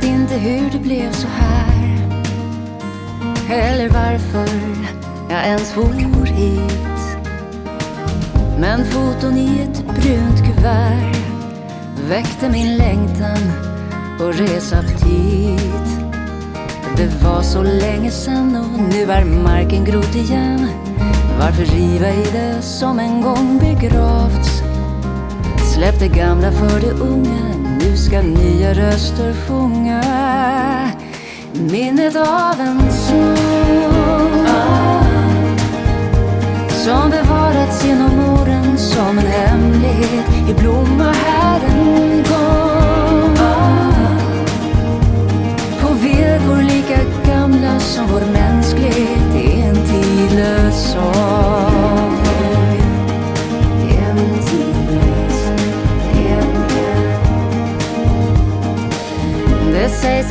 vet inte hur det blev så här. Eller varför jag ens for hit. Men foton i ett brunt kuvert väckte min längtan och resaptit. Det var så länge sen och nu är marken grott igen. Varför riva i det som en gång begravts? Släpp det gamla för det unga nu ska nya röster sjunga. Minnet av en son Som bevarats genom åren som en hemlighet. I blomma här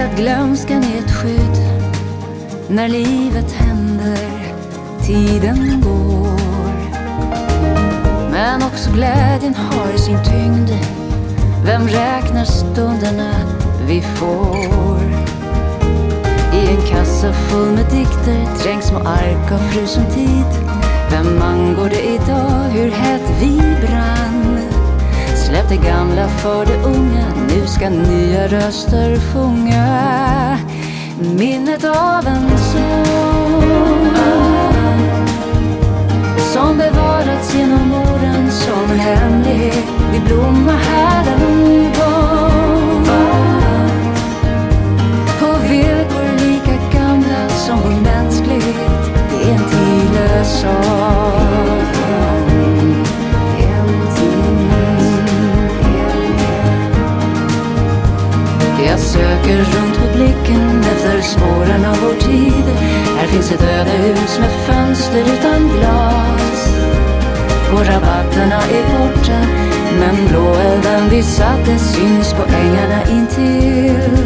att glömskan är ett skydd när livet händer, tiden går. Men också glädjen har sin tyngd. Vem räknar stunderna vi får? I en kassa full med dikter trängs små ark av frusen tid. Vem angår det idag hur hett vi brann? Släpp det gamla för det unga, nu ska nya röster sjunga. Minnet av en sång. Jag söker runt med blicken efter spåren av vår tid. Här finns ett öde hus med fönster utan glas. Och rabatterna är borta Men blåelden vi satte syns på ängarna intill.